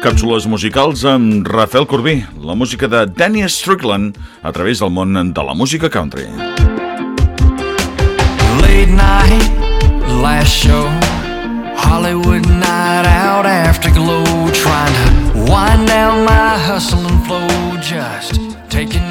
Càpsules musicals amb Rafael Corbí, la música de Danny Strickland a través del món de la música country. Late night, last show Hollywood night out, afterglow Trying to wind down my hustle and flow Just taking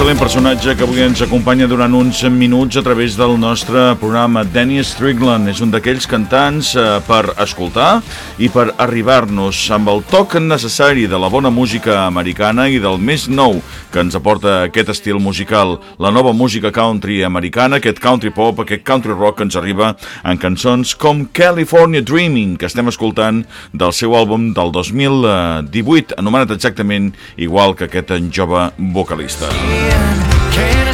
excel·lent personatge que avui ens acompanya durant uns minuts a través del nostre programa. Danny Strickland és un d'aquells cantants eh, per escoltar i per arribar-nos amb el toc necessari de la bona música americana i del més nou que ens aporta aquest estil musical, la nova música country americana, aquest country pop, aquest country rock que ens arriba en cançons com California Dreaming, que estem escoltant del seu àlbum del 2018, anomenat exactament igual que aquest jove vocalista. Can't can. I?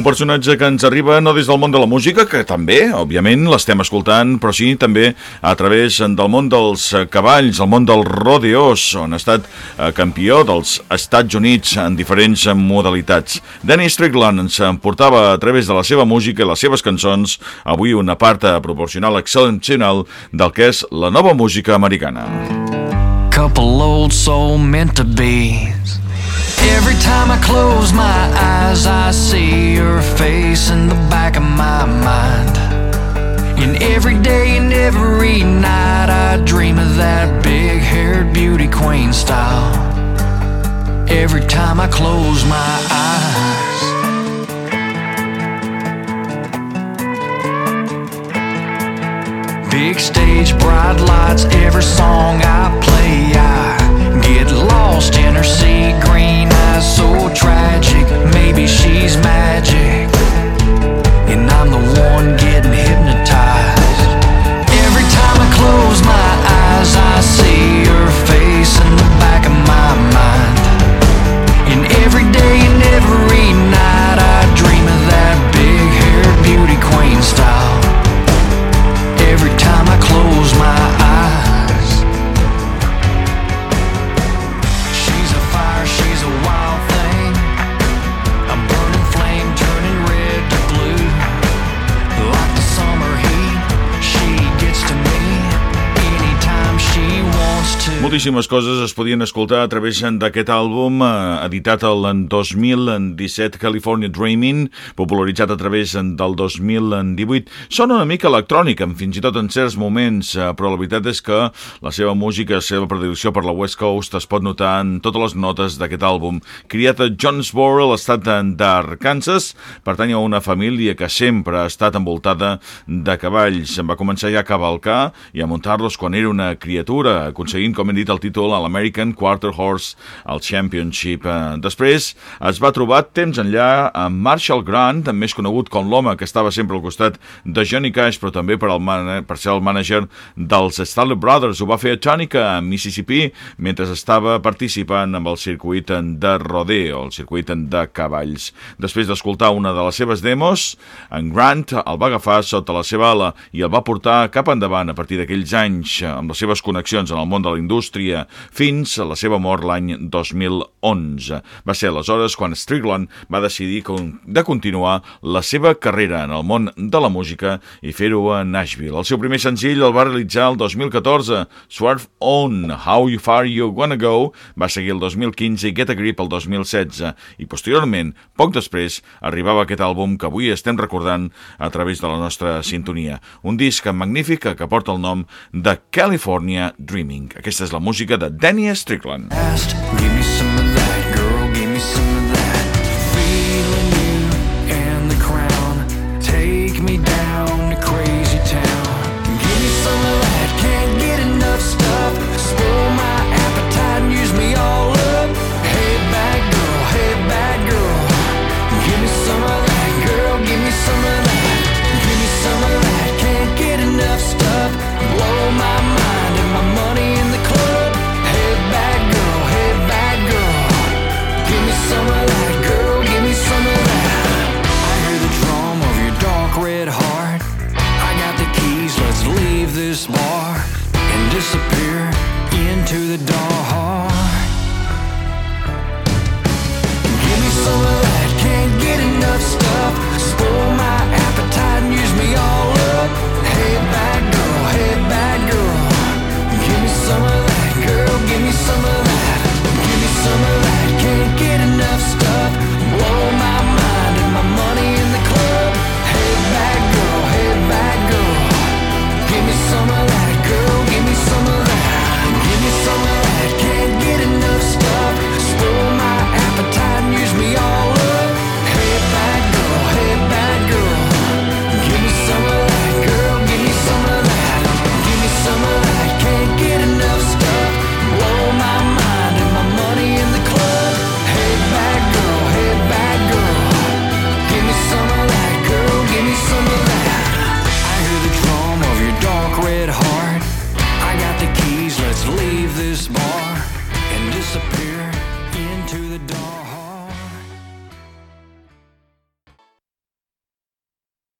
Un personatge que ens arriba no des del món de la música, que també, òbviament, l'estem escoltant, però sí també a través del món dels cavalls, el món dels rodeos, on ha estat eh, campió dels Estats Units en diferents modalitats. Danny Strickland ens portava a través de la seva música i les seves cançons avui una part proporcional excepcional del que és la nova música americana. Couple old soul meant to be. Every time I close my eyes, I see your face in the back of my mind. And every day and every night, I dream of that big haired beauty queen style. Every time I close my eyes. Big stage, bright lights, every song I play, I lost in her sea green eyes, so tragic. Maybe she's magic, and I'm the one getting hypnotized. Moltíssimes coses es podien escoltar a través d'aquest àlbum eh, editat el 2017, California Dreaming, popularitzat a través del 2018. Sona una mica electrònica, fins i tot en certs moments, eh, però la veritat és que la seva música, la seva predicció per la West Coast es pot notar en totes les notes d'aquest àlbum. Criat a Jonesboro, l'estat d'Arkansas, pertany a una família que sempre ha estat envoltada de cavalls. Va començar ja a cavalcar i a muntar-los quan era una criatura, aconseguint, com dit, el títol a l'American Quarter Horse al Championship. Eh, Després es va trobar temps enllà amb Marshall Grant, més conegut com l'home que estava sempre al costat de Johnny Cash, però també per, el man per ser el mànager dels Stanley Brothers. Ho va fer a Tunica, a Mississippi, mentre estava participant amb el circuit de rodeo, el circuit de cavalls. Després d'escoltar una de les seves demos, en Grant el va agafar sota la seva ala i el va portar cap endavant a partir d'aquells anys amb les seves connexions en el món de la indústria indústria fins a la seva mort l'any 2011. Va ser aleshores quan Strickland va decidir de continuar la seva carrera en el món de la música i fer-ho a Nashville. El seu primer senzill el va realitzar el 2014, Swerve On, How Far You Wanna Go, va seguir el 2015 i Get a Grip el 2016 i posteriorment, poc després, arribava aquest àlbum que avui estem recordant a través de la nostra sintonia. Un disc magnífic que porta el nom de California Dreaming. Aquesta és la música de Danny Strickland. Give disappear into the dark. Give me some.